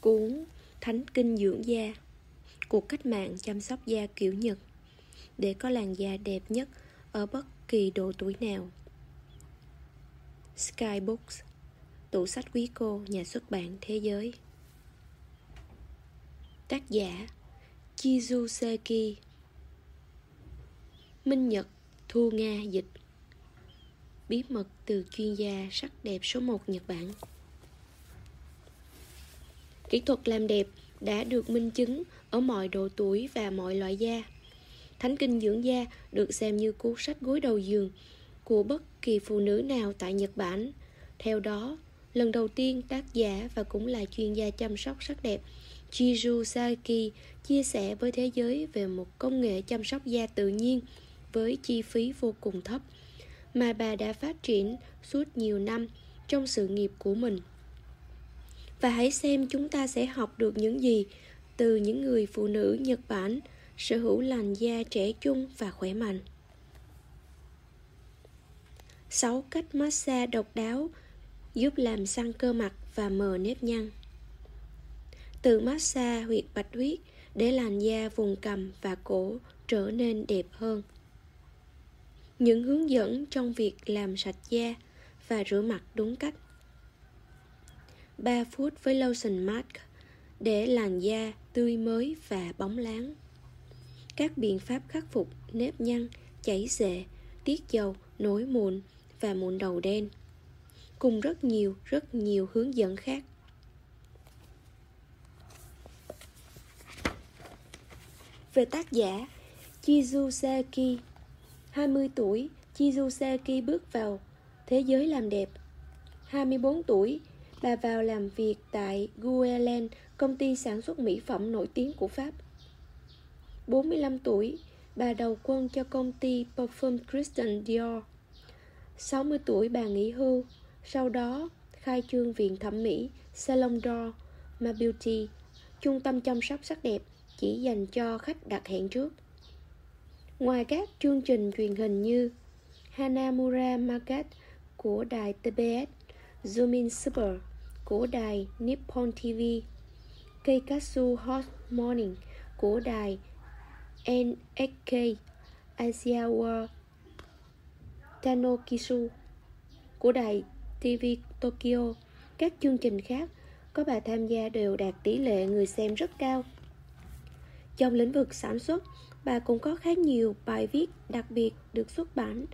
cuốn Thánh Kinh Dưỡng Da. Cuộc cách mạng chăm sóc da kiểu Nhật Để có làn da đẹp nhất ở bất kỳ độ tuổi nào. Skybooks Tủ sách quý cô, nhà xuất bản thế giới. Tác giả Chizuseki Minh Nhật, Thu Nga dịch. Bí mật từ chuyên gia sắc đẹp số 1 Nhật Bản. Kỹ thuật làm đẹp đã được minh chứng ở mọi độ tuổi và mọi loại da. Thánh kinh dưỡng da được xem như cuốn sách gối đầu giường của bất kỳ phụ nữ nào tại Nhật Bản. Theo đó, lần đầu tiên tác giả và cũng là chuyên gia chăm sóc sắc đẹp Chizu Saki chia sẻ với thế giới về một công nghệ chăm sóc da tự nhiên với chi phí vô cùng thấp mà bà đã phát triển suốt nhiều năm trong sự nghiệp của mình và hãy xem chúng ta sẽ học được những gì từ những người phụ nữ Nhật Bản, sở hữu làn da trẻ trung và khỏe mạnh. 6 cách massage độc đáo giúp làm săn cơ mặt và mờ nếp nhăn. Từ massage huyệt bạch huyết để làn da vùng cằm và cổ trở nên đẹp hơn. Những hướng dẫn trong việc làm sạch da và rửa mặt đúng cách. 3 phút với lotion mask để làn da tươi mới và bóng láng. Các biện pháp khắc phục nếp nhăn, chảy xệ, tiết dầu, nối mụn và mụn đầu đen cùng rất nhiều rất nhiều hướng dẫn khác. Về tác giả Chizuseki 20 tuổi, Chizuseki bước vào thế giới làm đẹp. 24 tuổi, Bà vào làm việc tại Guerlain, công ty sản xuất mỹ phẩm nổi tiếng của Pháp. 45 tuổi, bà đầu quân cho công ty Parfum Christian Dior. 60 tuổi bà nghỉ hưu, sau đó khai trương viện thẩm mỹ Salon Dior Ma Beauty, trung tâm chăm sóc sắc đẹp chỉ dành cho khách đặt hẹn trước. Ngoài các chương trình truyền hình như Hanamura Market của đài TBS, Zoomin Super, của đài Nippon TV, Keikatsu Hot Morning của đài NHK Asia World Tanokisu, của đài TV Tokyo. Các chương trình khác có bà tham gia đều đạt tỷ lệ người xem rất cao. Trong lĩnh vực sản xuất, bà cũng có khá nhiều bài viết đặc biệt được xuất bản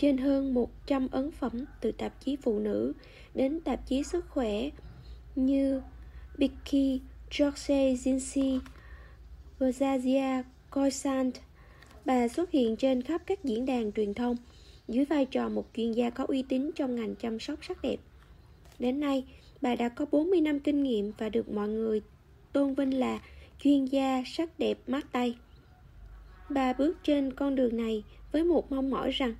trên hơn 100 ấn phẩm từ tạp chí phụ nữ đến tạp chí sức khỏe như Bicky, George Zinsi, vazia Coisant. Bà xuất hiện trên khắp các diễn đàn truyền thông dưới vai trò một chuyên gia có uy tín trong ngành chăm sóc sắc đẹp. Đến nay, bà đã có 40 năm kinh nghiệm và được mọi người tôn vinh là chuyên gia sắc đẹp mát tay. Bà bước trên con đường này với một mong mỏi rằng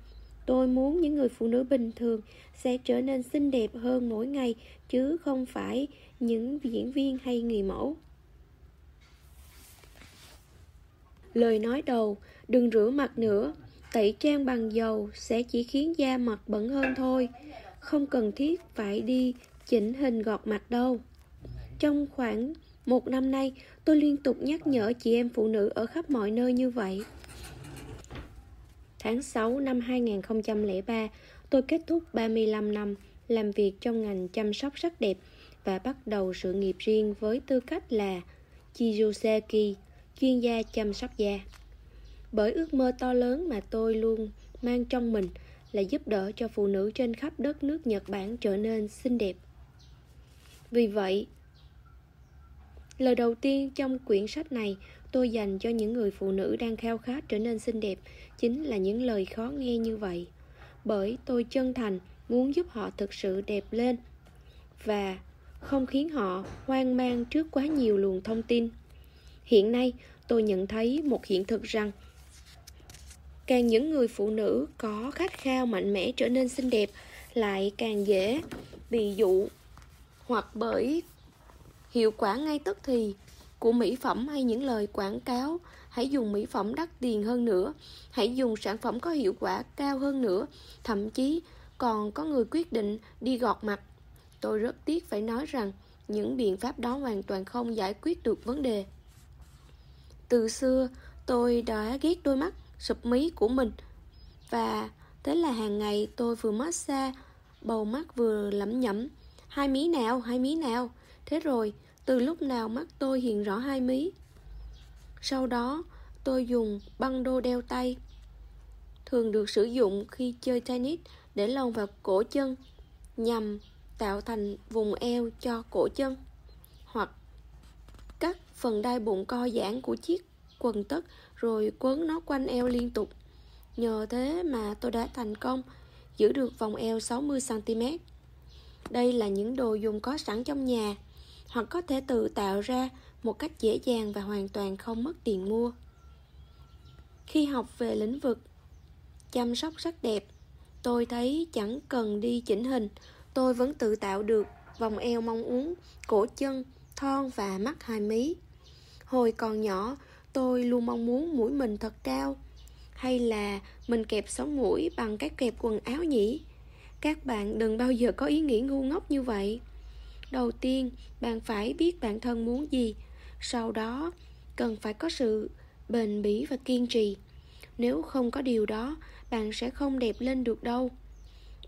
Tôi muốn những người phụ nữ bình thường sẽ trở nên xinh đẹp hơn mỗi ngày chứ không phải những diễn viên hay người mẫu. Lời nói đầu, đừng rửa mặt nữa, tẩy trang bằng dầu sẽ chỉ khiến da mặt bẩn hơn thôi, không cần thiết phải đi chỉnh hình gọt mặt đâu. Trong khoảng một năm nay, tôi liên tục nhắc nhở chị em phụ nữ ở khắp mọi nơi như vậy tháng 6 năm 2003, tôi kết thúc 35 năm làm việc trong ngành chăm sóc sắc đẹp và bắt đầu sự nghiệp riêng với tư cách là Chiyosaki, chuyên gia chăm sóc da. Bởi ước mơ to lớn mà tôi luôn mang trong mình là giúp đỡ cho phụ nữ trên khắp đất nước Nhật Bản trở nên xinh đẹp. Vì vậy, lời đầu tiên trong quyển sách này tôi dành cho những người phụ nữ đang khao khát trở nên xinh đẹp chính là những lời khó nghe như vậy. Bởi tôi chân thành muốn giúp họ thực sự đẹp lên và không khiến họ hoang mang trước quá nhiều luồng thông tin. Hiện nay, tôi nhận thấy một hiện thực rằng càng những người phụ nữ có khát khao mạnh mẽ trở nên xinh đẹp lại càng dễ bị dụ hoặc bởi hiệu quả ngay tức thì của mỹ phẩm hay những lời quảng cáo. Hãy dùng mỹ phẩm đắt tiền hơn nữa. Hãy dùng sản phẩm có hiệu quả cao hơn nữa. Thậm chí, còn có người quyết định đi gọt mặt. Tôi rất tiếc phải nói rằng những biện pháp đó hoàn toàn không giải quyết được vấn đề. Từ xưa, tôi đã ghét đôi mắt, sụp mí của mình. Và thế là hàng ngày tôi vừa massage, bầu mắt vừa lẩm nhẩm. Hai mí nào, hai mí nào? Thế rồi từ lúc nào mắt tôi hiện rõ hai mí. Sau đó, tôi dùng băng đô đeo tay, thường được sử dụng khi chơi tennis để lồng vào cổ chân nhằm tạo thành vùng eo cho cổ chân hoặc cắt phần đai bụng co giãn của chiếc quần tất rồi quấn nó quanh eo liên tục. Nhờ thế mà tôi đã thành công giữ được vòng eo 60cm. Đây là những đồ dùng có sẵn trong nhà hoặc có thể tự tạo ra một cách dễ dàng và hoàn toàn không mất tiền mua. Khi học về lĩnh vực chăm sóc sắc đẹp, tôi thấy chẳng cần đi chỉnh hình, tôi vẫn tự tạo được vòng eo mong muốn, cổ chân, thon và mắt hai mí. Hồi còn nhỏ, tôi luôn mong muốn mũi mình thật cao, hay là mình kẹp sống mũi bằng các kẹp quần áo nhỉ? Các bạn đừng bao giờ có ý nghĩ ngu ngốc như vậy đầu tiên, bạn phải biết bản thân muốn gì. Sau đó, cần phải có sự bền bỉ và kiên trì. Nếu không có điều đó, bạn sẽ không đẹp lên được đâu.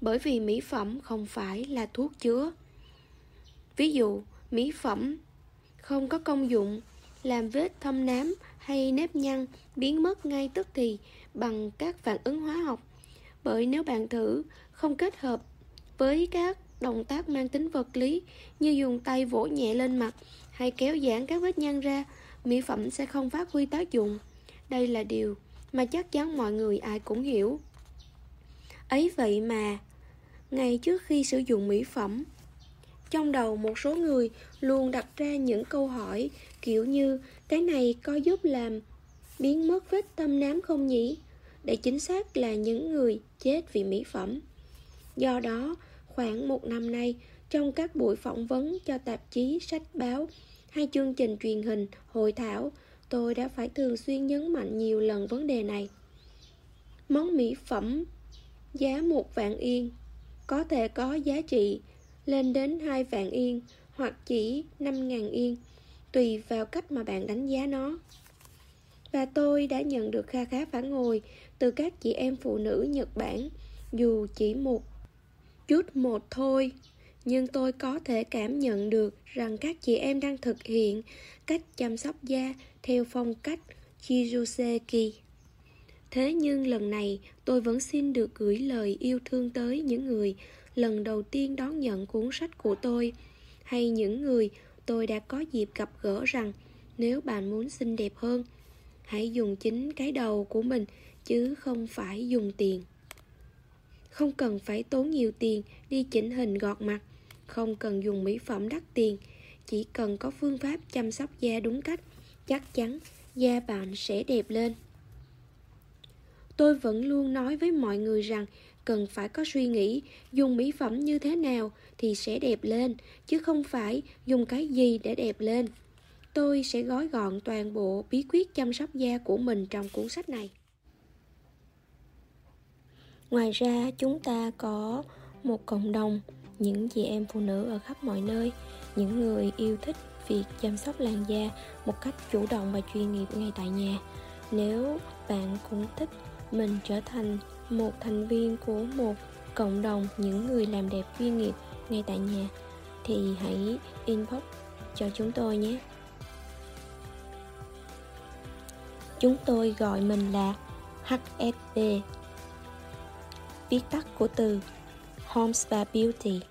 Bởi vì mỹ phẩm không phải là thuốc chữa. Ví dụ, mỹ phẩm không có công dụng, làm vết thâm nám hay nếp nhăn biến mất ngay tức thì bằng các phản ứng hóa học. Bởi nếu bạn thử không kết hợp với các động tác mang tính vật lý như dùng tay vỗ nhẹ lên mặt hay kéo giãn các vết nhăn ra, mỹ phẩm sẽ không phát huy tác dụng. Đây là điều mà chắc chắn mọi người ai cũng hiểu. Ấy vậy mà, ngay trước khi sử dụng mỹ phẩm, trong đầu một số người luôn đặt ra những câu hỏi kiểu như cái này có giúp làm biến mất vết tâm nám không nhỉ? Để chính xác là những người chết vì mỹ phẩm. Do đó, Khoảng một năm nay, trong các buổi phỏng vấn cho tạp chí, sách báo hay chương trình truyền hình, hội thảo, tôi đã phải thường xuyên nhấn mạnh nhiều lần vấn đề này. Món mỹ phẩm giá một vạn yên có thể có giá trị lên đến hai vạn yên hoặc chỉ năm ngàn yên, tùy vào cách mà bạn đánh giá nó. Và tôi đã nhận được kha khá phản hồi từ các chị em phụ nữ Nhật Bản, dù chỉ một chút một thôi nhưng tôi có thể cảm nhận được rằng các chị em đang thực hiện cách chăm sóc da theo phong cách Kiroseki. Thế nhưng lần này tôi vẫn xin được gửi lời yêu thương tới những người lần đầu tiên đón nhận cuốn sách của tôi hay những người tôi đã có dịp gặp gỡ rằng nếu bạn muốn xinh đẹp hơn, hãy dùng chính cái đầu của mình chứ không phải dùng tiền không cần phải tốn nhiều tiền đi chỉnh hình gọt mặt, không cần dùng mỹ phẩm đắt tiền, chỉ cần có phương pháp chăm sóc da đúng cách, chắc chắn da bạn sẽ đẹp lên. Tôi vẫn luôn nói với mọi người rằng cần phải có suy nghĩ dùng mỹ phẩm như thế nào thì sẽ đẹp lên, chứ không phải dùng cái gì để đẹp lên. Tôi sẽ gói gọn toàn bộ bí quyết chăm sóc da của mình trong cuốn sách này ngoài ra, chúng ta có một cộng đồng, những chị em phụ nữ ở khắp mọi nơi, những người yêu thích việc chăm sóc làn da một cách chủ động và chuyên nghiệp ngay tại nhà. Nếu bạn cũng thích mình trở thành một thành viên của một cộng đồng, những người làm đẹp chuyên nghiệp ngay tại nhà, thì hãy inbox cho chúng tôi nhé. Chúng tôi gọi mình là hsb viết tắt của từ Homes by Beauty.